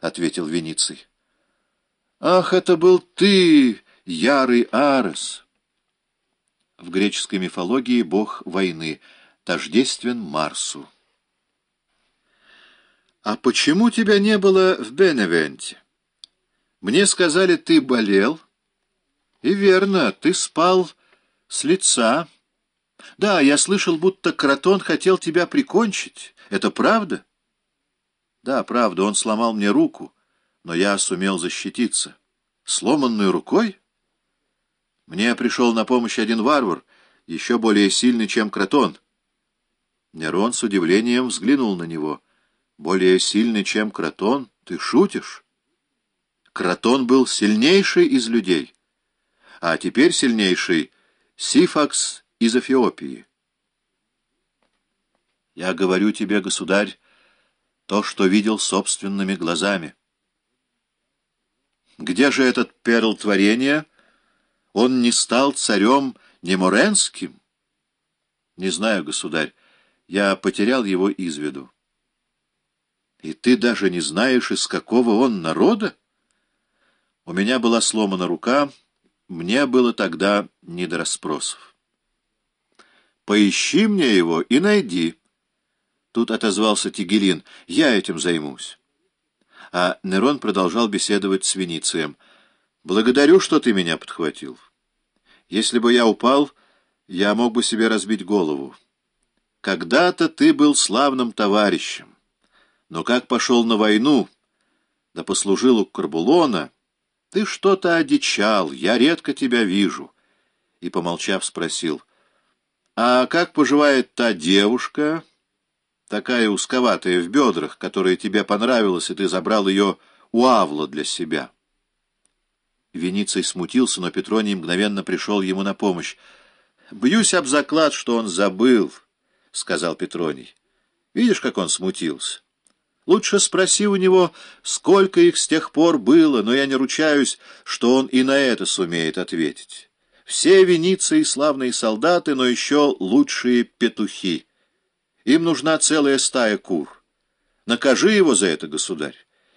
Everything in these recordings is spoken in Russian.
— ответил Вениций. «Ах, это был ты, ярый Арес!» В греческой мифологии бог войны тождествен Марсу. «А почему тебя не было в Беневенте? Мне сказали, ты болел. И верно, ты спал с лица. Да, я слышал, будто Кротон хотел тебя прикончить. Это правда?» «Да, правда, он сломал мне руку, но я сумел защититься. Сломанной рукой?» Мне пришел на помощь один варвар, еще более сильный, чем Кротон. Нерон с удивлением взглянул на него — более сильный, чем Кротон? Ты шутишь? Кротон был сильнейший из людей, а теперь сильнейший Сифакс из Эфиопии. Я говорю тебе, государь, то, что видел собственными глазами. Где же этот перл творения? Он не стал царем Неморенским? Не знаю, государь, я потерял его из виду. И ты даже не знаешь, из какого он народа? У меня была сломана рука, мне было тогда не до расспросов. Поищи мне его и найди. Тут отозвался Тигелин. Я этим займусь. А Нерон продолжал беседовать с Веницием. Благодарю, что ты меня подхватил. Если бы я упал, я мог бы себе разбить голову. Когда-то ты был славным товарищем. Но как пошел на войну, да послужил у Карбулона, ты что-то одичал, я редко тебя вижу. И, помолчав, спросил, а как поживает та девушка, такая узковатая в бедрах, которая тебе понравилась, и ты забрал ее у Авла для себя? Вениций смутился, но Петроний мгновенно пришел ему на помощь. «Бьюсь об заклад, что он забыл», — сказал Петроний. «Видишь, как он смутился?» Лучше спроси у него, сколько их с тех пор было, но я не ручаюсь, что он и на это сумеет ответить. Все веницы и славные солдаты, но еще лучшие петухи. Им нужна целая стая кур. Накажи его за это, государь,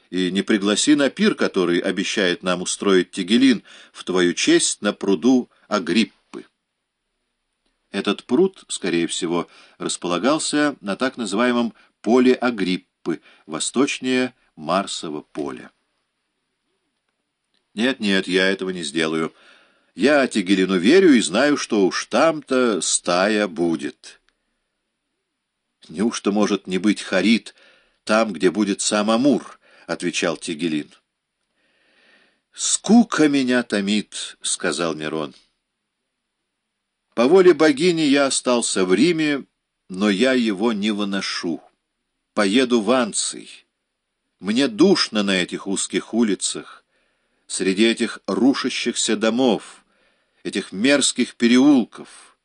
и не пригласи на пир, который обещает нам устроить Тигелин в твою честь на пруду Агриппы. Этот пруд, скорее всего, располагался на так называемом поле Агриппы, восточнее Марсового поля. Нет-нет, я этого не сделаю. Я Тигелину верю и знаю, что уж там-то стая будет. Неужто может не быть Харит там, где будет сам Амур? — отвечал Тигелин. «Скука меня томит», — сказал Мирон. «По воле богини я остался в Риме, но я его не выношу» поеду в Анций. Мне душно на этих узких улицах, среди этих рушащихся домов, этих мерзких переулков.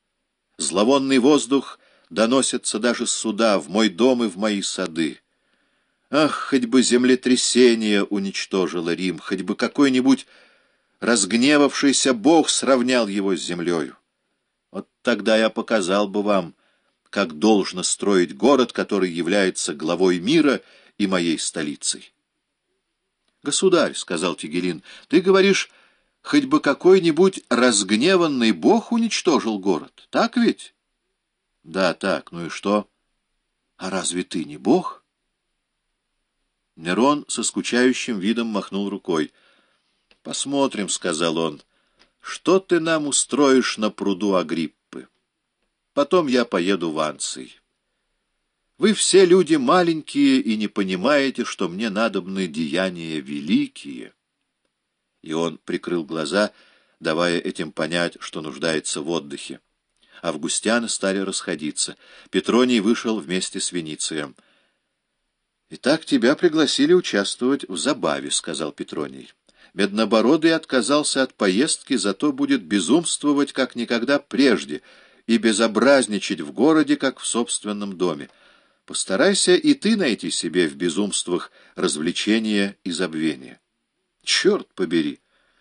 Зловонный воздух доносится даже сюда, в мой дом и в мои сады. Ах, хоть бы землетрясение уничтожило Рим, хоть бы какой-нибудь разгневавшийся бог сравнял его с землею. Вот тогда я показал бы вам, как должно строить город, который является главой мира и моей столицей. «Государь», — сказал Тигелин, — «ты говоришь, хоть бы какой-нибудь разгневанный бог уничтожил город, так ведь?» «Да, так, ну и что? А разве ты не бог?» Нерон со скучающим видом махнул рукой. «Посмотрим», — сказал он, — «что ты нам устроишь на пруду Агрипп?» Потом я поеду в Анций. Вы все люди маленькие и не понимаете, что мне надобны деяния великие. И он прикрыл глаза, давая этим понять, что нуждается в отдыхе. Августяны стали расходиться. Петроний вышел вместе с Веницием. «Итак, тебя пригласили участвовать в забаве», — сказал Петроний. Меднобородый отказался от поездки, зато будет безумствовать, как никогда прежде — и безобразничать в городе, как в собственном доме. Постарайся и ты найти себе в безумствах развлечения и забвения. Черт побери!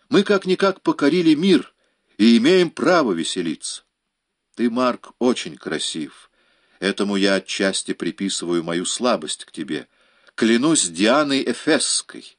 Мы как-никак покорили мир и имеем право веселиться. Ты, Марк, очень красив. Этому я отчасти приписываю мою слабость к тебе. клянусь Дианой Эфесской.